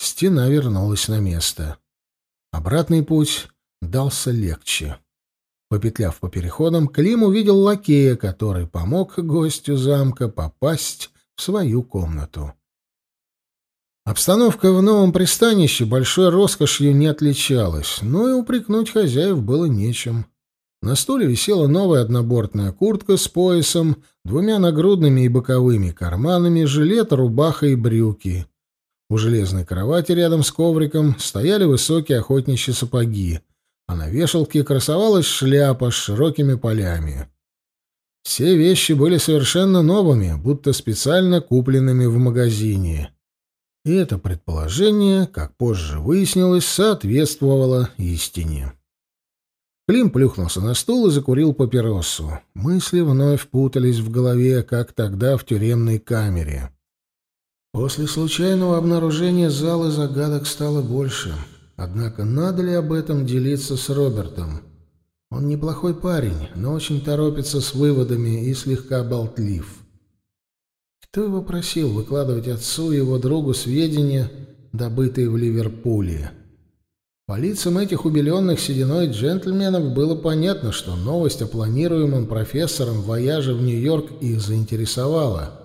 Стена вернулась на место. Обратный путь дался легче. Попетляв по переходам, Клим увидел лакея, который помог гостю замка попасть в свою комнату. Обстановка в новом пристанище большой роскошью не отличалась, но и упрекнуть хозяев было нечем. На стуле висела новая однобортная куртка с поясом, двумя нагрудными и боковыми карманами, жилет, рубаха и брюки. У железной кровати рядом с ковриком стояли высокие охотничьи сапоги, а на вешалке красовалась шляпа с широкими полями. Все вещи были совершенно новыми, будто специально купленными в магазине. И это предположение, как позже выяснилось, соответствовало истине. Клим плюхнулся на стул и закурил папиросу. Мысли вновь путались в голове, как тогда в тюремной камере. После случайного обнаружения зала загадок стало больше. Однако надо ли об этом делиться с Робертом? Он неплохой парень, но очень торопится с выводами и слегка болтлив. Кто его просил выкладывать отцу и его другу сведения, добытые в Ливерпуле? По лицам этих убеленных сединой джентльменов было понятно, что новость о планируемом профессором вояже в Нью-Йорк их заинтересовала —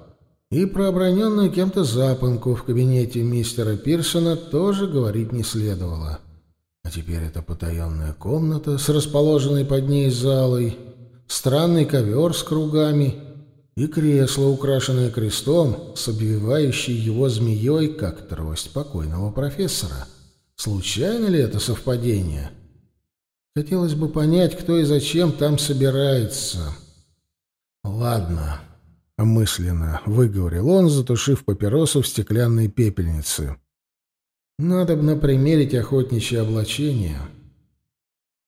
и про оброненную кем-то запонку в кабинете мистера Пирсона тоже говорить не следовало. А теперь эта потаенная комната с расположенной под ней залой, странный ковер с кругами и кресло, украшенное крестом, с обвивающей его змеей, как трость покойного профессора. Случайно ли это совпадение? Хотелось бы понять, кто и зачем там собирается. Ладно, — мысленно выговорил он, затушив папиросу в стеклянной пепельнице. «Надо бы примерить охотничье облачение».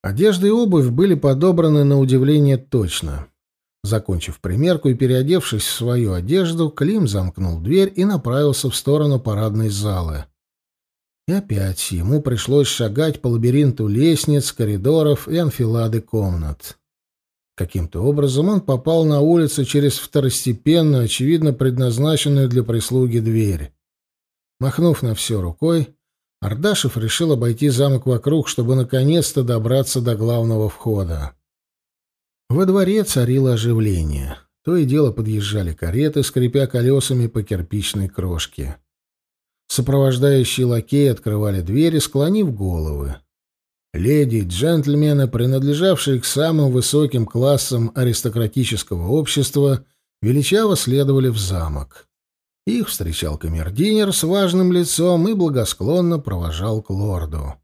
Одежда и обувь были подобраны на удивление точно. Закончив примерку и переодевшись в свою одежду, Клим замкнул дверь и направился в сторону парадной залы. И опять ему пришлось шагать по лабиринту лестниц, коридоров и анфилады комнат. Каким-то образом он попал на улицу через второстепенную, очевидно предназначенную для прислуги дверь. Махнув на все рукой, Ардашев решил обойти замок вокруг, чтобы наконец-то добраться до главного входа. Во дворе царило оживление. То и дело подъезжали кареты, скрипя колесами по кирпичной крошке. Сопровождающие лакеи открывали двери, склонив головы. Леди и джентльмены, принадлежавшие к самым высоким классам аристократического общества, величаво следовали в замок. Их встречал камердинер с важным лицом и благосклонно провожал к лорду.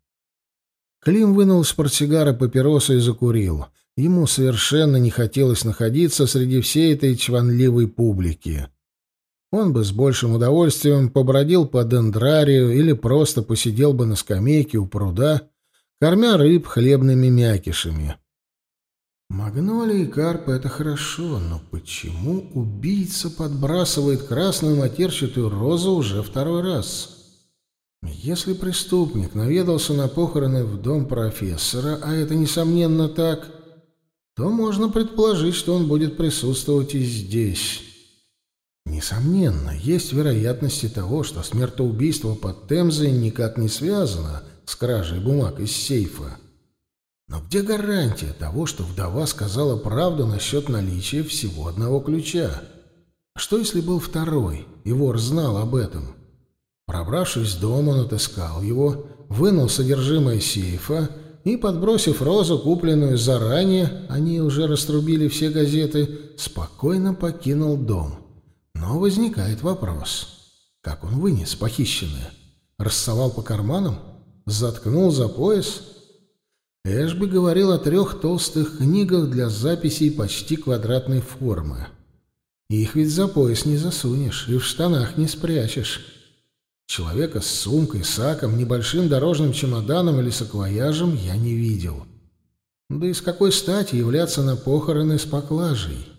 Клим вынул из портсигара папиросу и закурил. Ему совершенно не хотелось находиться среди всей этой чванливой публики. Он бы с большим удовольствием побродил по дендрарию или просто посидел бы на скамейке у пруда, кормя рыб хлебными мякишами. Магнолия и карпы — это хорошо, но почему убийца подбрасывает красную матерчатую розу уже второй раз? Если преступник наведался на похороны в дом профессора, а это, несомненно, так, то можно предположить, что он будет присутствовать и здесь. Несомненно, есть вероятности того, что смертоубийство под Темзой никак не связано с кражей бумаг из сейфа. Но где гарантия того, что вдова сказала правду насчет наличия всего одного ключа? Что если был второй, и вор знал об этом? Пробравшись в дом, он отыскал его, вынул содержимое сейфа и, подбросив розу, купленную заранее, они уже раструбили все газеты, спокойно покинул дом. Но возникает вопрос. Как он вынес похищенное? Рассовал по карманам? Заткнул за пояс? Эшби говорил о трех толстых книгах для записей почти квадратной формы. Их ведь за пояс не засунешь и в штанах не спрячешь. Человека с сумкой, саком, небольшим дорожным чемоданом или саквояжем я не видел. Да и с какой стати являться на похороны с поклажей?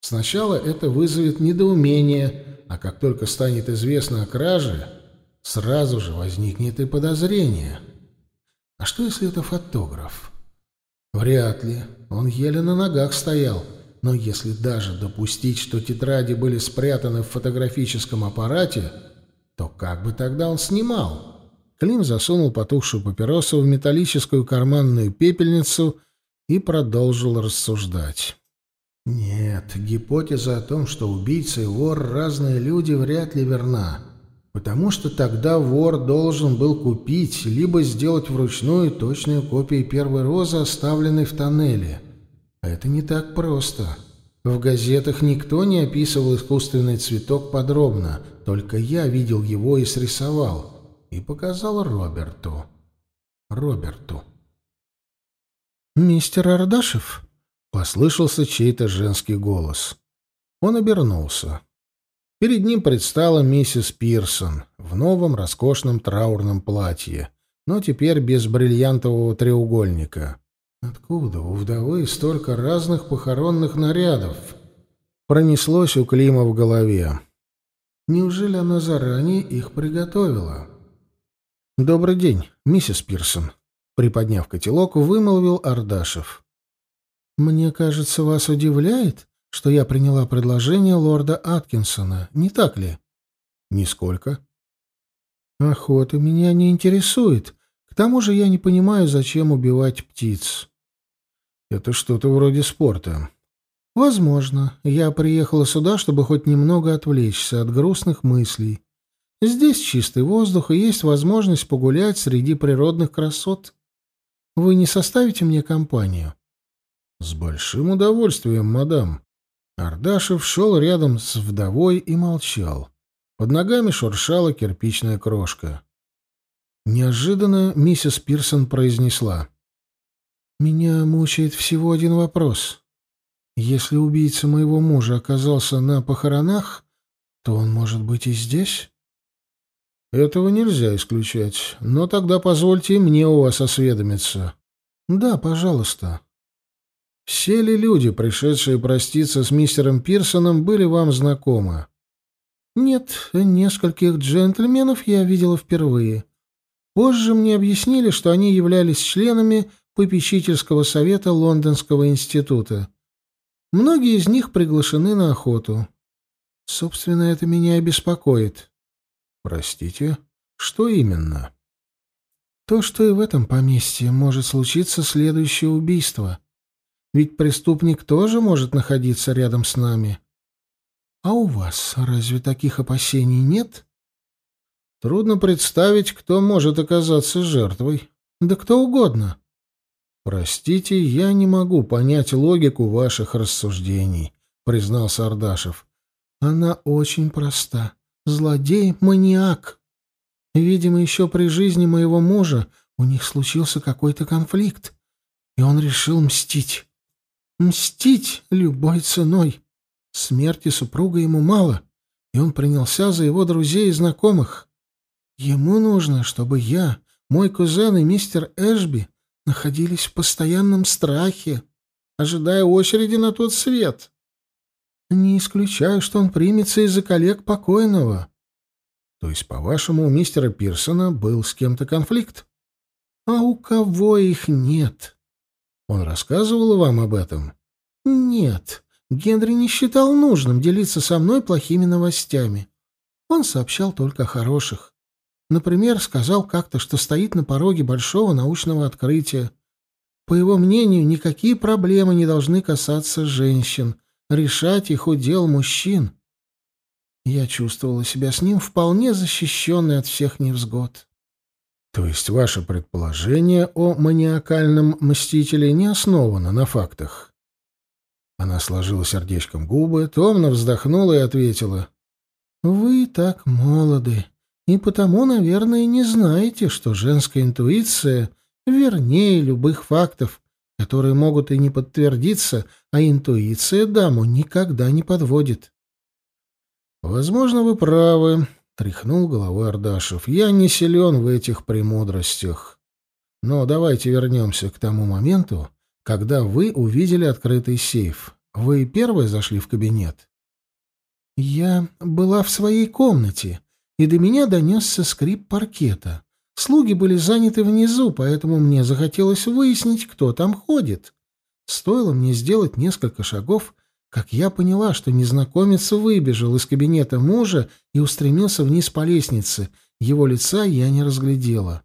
Сначала это вызовет недоумение, а как только станет известно о краже, сразу же возникнет и подозрение. А что, если это фотограф? Вряд ли. Он еле на ногах стоял. Но если даже допустить, что тетради были спрятаны в фотографическом аппарате, то как бы тогда он снимал? Клим засунул потухшую папиросу в металлическую карманную пепельницу и продолжил рассуждать. Нет, гипотеза о том, что убийца и вор — разные люди, вряд ли верна. Потому что тогда вор должен был купить, либо сделать вручную точную копию первой розы, оставленной в тоннеле. А это не так просто. В газетах никто не описывал искусственный цветок подробно, только я видел его и срисовал. И показал Роберту. Роберту. «Мистер Ардашев?» Послышался чей-то женский голос. Он обернулся. Перед ним предстала миссис Пирсон в новом роскошном траурном платье, но теперь без бриллиантового треугольника. Откуда у вдовы столько разных похоронных нарядов? Пронеслось у Клима в голове. Неужели она заранее их приготовила? «Добрый день, миссис Пирсон», — приподняв котелок, вымолвил Ардашев. «Мне кажется, вас удивляет, что я приняла предложение лорда Аткинсона, не так ли?» «Нисколько». «Охота меня не интересует. К тому же я не понимаю, зачем убивать птиц». «Это что-то вроде спорта». «Возможно. Я приехала сюда, чтобы хоть немного отвлечься от грустных мыслей. Здесь чистый воздух и есть возможность погулять среди природных красот. Вы не составите мне компанию?» «С большим удовольствием, мадам». Ардашев шел рядом с вдовой и молчал. Под ногами шуршала кирпичная крошка. Неожиданно миссис Пирсон произнесла. «Меня мучает всего один вопрос. Если убийца моего мужа оказался на похоронах, то он может быть и здесь. Этого нельзя исключать, но тогда позвольте мне у вас осведомиться. Да, пожалуйста. Все ли люди, пришедшие проститься с мистером Пирсоном, были вам знакомы? Нет, нескольких джентльменов я видела впервые. Позже мне объяснили, что они являлись членами попечительского совета Лондонского института. Многие из них приглашены на охоту. Собственно, это меня и беспокоит. Простите, что именно? То, что и в этом поместье может случиться следующее убийство. Ведь преступник тоже может находиться рядом с нами. А у вас разве таких опасений нет? Трудно представить, кто может оказаться жертвой. Да кто угодно. Простите, я не могу понять логику ваших рассуждений, признался Ардашев. Она очень проста. Злодей-маньяк. Видимо, еще при жизни моего мужа у них случился какой-то конфликт, и он решил мстить. Мстить любой ценой. Смерти супруга ему мало, и он принялся за его друзей и знакомых. Ему нужно, чтобы я, мой кузен и мистер Эшби находились в постоянном страхе, ожидая очереди на тот свет. Не исключаю, что он примется из-за коллег покойного. То есть, по-вашему, у мистера Пирсона был с кем-то конфликт? А у кого их нет? Он рассказывал вам об этом? Нет. Генри не считал нужным делиться со мной плохими новостями. Он сообщал только о хороших. Например, сказал как-то, что стоит на пороге большого научного открытия. По его мнению, никакие проблемы не должны касаться женщин, решать их удел мужчин. Я чувствовала себя с ним вполне защищенной от всех невзгод. То есть ваше предположение о маниакальном мстителе не основано на фактах? Она сложила сердечком губы, томно вздохнула и ответила. «Вы так молоды, и потому, наверное, не знаете, что женская интуиция вернее любых фактов, которые могут и не подтвердиться, а интуиция даму никогда не подводит. «Возможно, вы правы», — тряхнул головой Ардашев. «Я не силен в этих премудростях. Но давайте вернемся к тому моменту, когда вы увидели открытый сейф. Вы первые зашли в кабинет?» «Я была в своей комнате», и до меня донесся скрип паркета. Слуги были заняты внизу, поэтому мне захотелось выяснить, кто там ходит. Стоило мне сделать несколько шагов, как я поняла, что незнакомец выбежал из кабинета мужа и устремился вниз по лестнице. Его лица я не разглядела.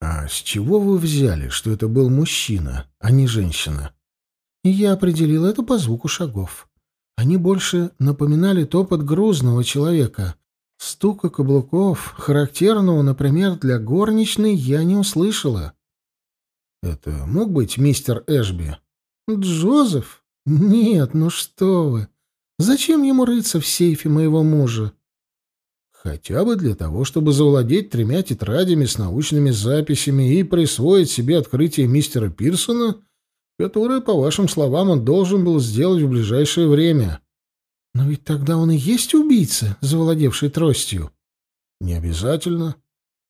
«А с чего вы взяли, что это был мужчина, а не женщина?» я определила это по звуку шагов. Они больше напоминали топот грузного человека, Стука каблуков, характерного, например, для горничной, я не услышала. Это мог быть мистер Эшби? Джозеф? Нет, ну что вы. Зачем ему рыться в сейфе моего мужа? Хотя бы для того, чтобы завладеть тремя тетрадями с научными записями и присвоить себе открытие мистера Пирсона, которое, по вашим словам, он должен был сделать в ближайшее время. Но ведь тогда он и есть убийца, завладевший тростью. Не обязательно.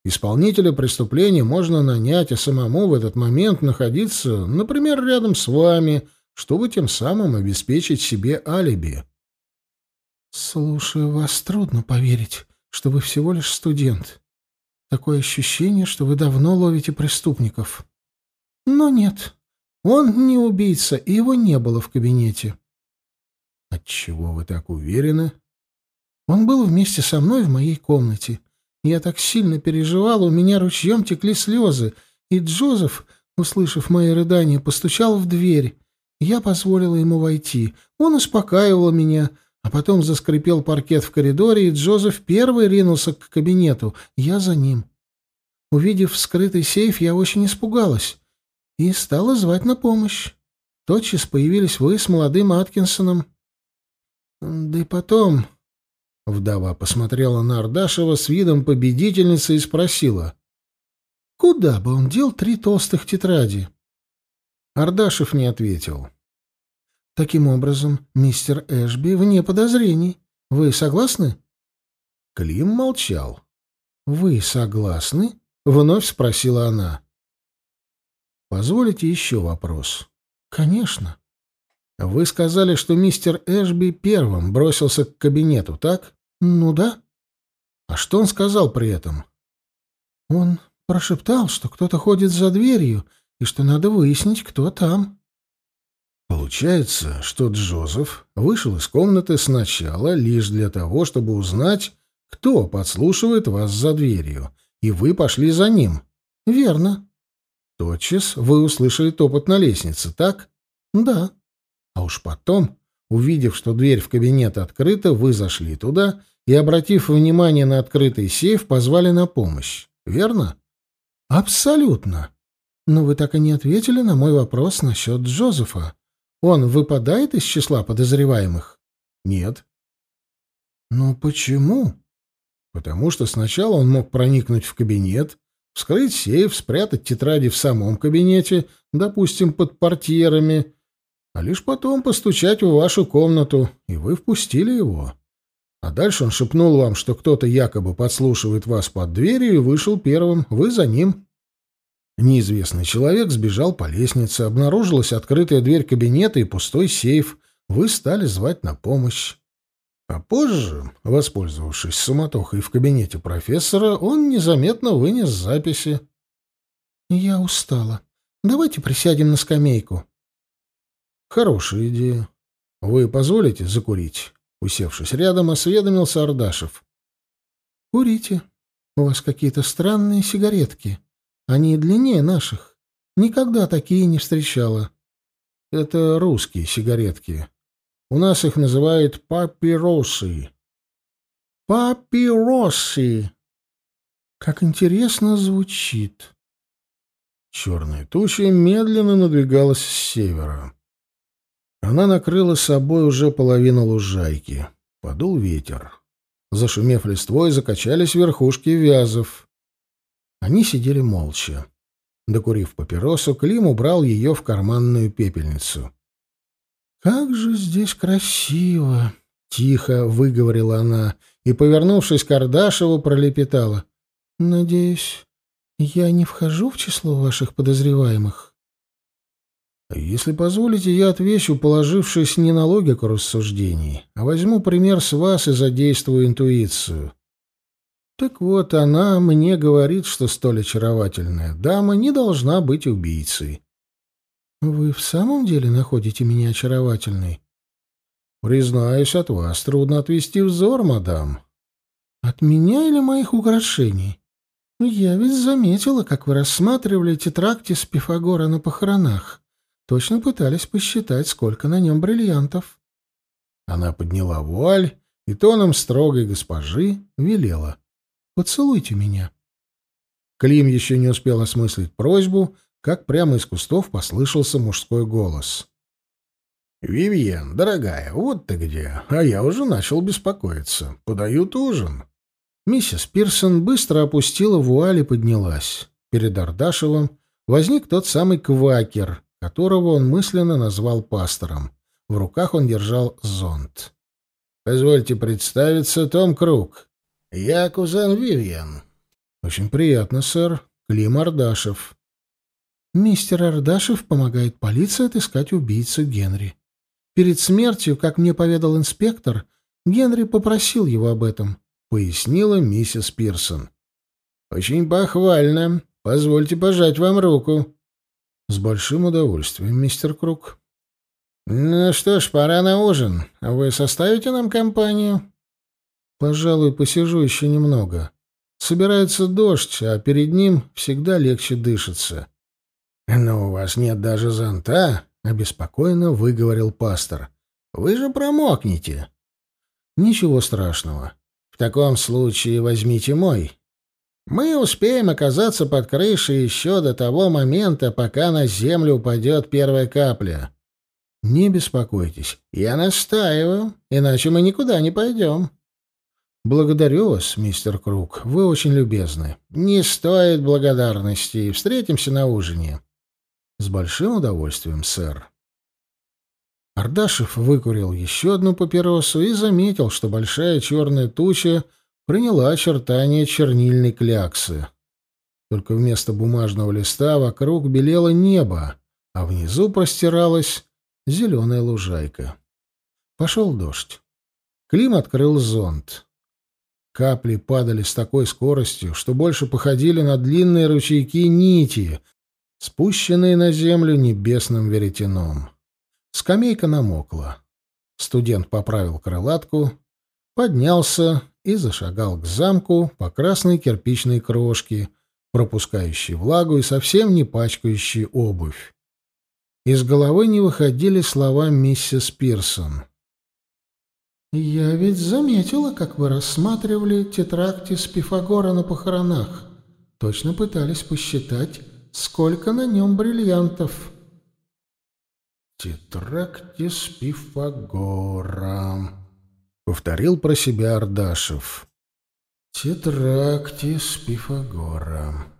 Исполнителя преступления можно нанять, а самому в этот момент находиться, например, рядом с вами, чтобы тем самым обеспечить себе алиби. Слушаю вас, трудно поверить, что вы всего лишь студент. Такое ощущение, что вы давно ловите преступников. Но нет, он не убийца, и его не было в кабинете. Отчего вы так уверены? Он был вместе со мной в моей комнате. Я так сильно переживала, у меня ручьем текли слезы, и Джозеф, услышав мои рыдания, постучал в дверь. Я позволила ему войти. Он успокаивал меня, а потом заскрипел паркет в коридоре, и Джозеф первый ринулся к кабинету. Я за ним. Увидев вскрытый сейф, я очень испугалась и стала звать на помощь. Тотчас появились вы с молодым Аткинсоном. Да и потом... Вдова посмотрела на Ардашева с видом победительницы и спросила. Куда бы он дел три толстых тетради? Ардашев не ответил. Таким образом, мистер Эшби вне подозрений. Вы согласны? Клим молчал. Вы согласны? Вновь спросила она. Позволите еще вопрос? Конечно. Вы сказали, что мистер Эшби первым бросился к кабинету, так? Ну да. А что он сказал при этом? Он прошептал, что кто-то ходит за дверью и что надо выяснить, кто там. Получается, что Джозеф вышел из комнаты сначала лишь для того, чтобы узнать, кто подслушивает вас за дверью, и вы пошли за ним. Верно. Тотчас вы услышали топот на лестнице, так? Да. А уж потом, увидев, что дверь в кабинет открыта, вы зашли туда и, обратив внимание на открытый сейф, позвали на помощь. Верно? Абсолютно. Но вы так и не ответили на мой вопрос насчет Джозефа. Он выпадает из числа подозреваемых? Нет. Ну почему? Потому что сначала он мог проникнуть в кабинет, вскрыть сейф, спрятать тетради в самом кабинете, допустим, под портьерами, а лишь потом постучать в вашу комнату, и вы впустили его. А дальше он шепнул вам, что кто-то якобы подслушивает вас под дверью и вышел первым, вы за ним. Неизвестный человек сбежал по лестнице, обнаружилась открытая дверь кабинета и пустой сейф. Вы стали звать на помощь. А позже, воспользовавшись суматохой в кабинете профессора, он незаметно вынес записи. «Я устала. Давайте присядем на скамейку». «Хорошая идея. Вы позволите закурить?» Усевшись рядом, осведомился Ардашев. «Курите. У вас какие-то странные сигаретки». Они длиннее наших. Никогда такие не встречала. Это русские сигаретки. У нас их называют папиросы. Папиросы. Как интересно звучит. Черная туча медленно надвигалась с севера. Она накрыла собой уже половину лужайки. Подул ветер. Зашумев листвой, закачались верхушки вязов. Они сидели молча. Докурив папиросу, Клим убрал ее в карманную пепельницу. «Как же здесь красиво!» — тихо выговорила она и, повернувшись к Ардашеву, пролепетала. «Надеюсь, я не вхожу в число ваших подозреваемых?» «Если позволите, я отвечу, положившись не на логику рассуждений, а возьму пример с вас и задействую интуицию. Так вот, она мне говорит, что столь очаровательная дама не должна быть убийцей. Вы в самом деле находите меня очаровательной? Признаюсь, от вас трудно отвести взор, мадам. От меня или моих украшений? Я ведь заметила, как вы рассматривали тетрадки с Пифагора на похоронах. Точно пытались посчитать, сколько на нем бриллиантов. Она подняла вуаль и тоном строгой госпожи велела. Поцелуйте меня. Клим еще не успел осмыслить просьбу, как прямо из кустов послышался мужской голос. «Вивьен, дорогая, вот ты где, а я уже начал беспокоиться. Подают ужин». Миссис Пирсон быстро опустила вуаль и поднялась. Перед Ардашевым возник тот самый квакер, которого он мысленно назвал пастором. В руках он держал зонт. «Позвольте представиться, Том Круг, «Я кузен Вивьен». «Очень приятно, сэр. Клим Ардашев». «Мистер Ардашев помогает полиции отыскать убийцу Генри. Перед смертью, как мне поведал инспектор, Генри попросил его об этом», — пояснила миссис Пирсон. «Очень похвально. Позвольте пожать вам руку». «С большим удовольствием, мистер Круг». «Ну что ж, пора на ужин. Вы составите нам компанию?» Пожалуй, посижу еще немного. Собирается дождь, а перед ним всегда легче дышится. Но у вас нет даже зонта, обеспокоенно выговорил пастор. Вы же промокнете. Ничего страшного. В таком случае возьмите мой. Мы успеем оказаться под крышей еще до того момента, пока на землю упадет первая капля. Не беспокойтесь, я настаиваю, иначе мы никуда не пойдем. «Благодарю вас, мистер Круг. Вы очень любезны». «Не стоит благодарности. Встретимся на ужине». «С большим удовольствием, сэр». Ардашев выкурил еще одну папиросу и заметил, что большая черная туча приняла очертания чернильной кляксы. Только вместо бумажного листа вокруг белело небо, а внизу простиралась зеленая лужайка. Пошел дождь. Клим открыл зонт. Капли падали с такой скоростью, что больше походили на длинные ручейки нити, спущенные на землю небесным веретеном. Скамейка намокла. Студент поправил крылатку, поднялся и зашагал к замку по красной кирпичной крошке, пропускающей влагу и совсем не пачкающей обувь. Из головы не выходили слова миссис Пирсон. «Я ведь заметила, как вы рассматривали тетрадки с Пифагора на похоронах. Точно пытались посчитать, сколько на нем бриллиантов». «Тетрактис Пифагора», — повторил про себя Ардашев. «Тетрактис Пифагора».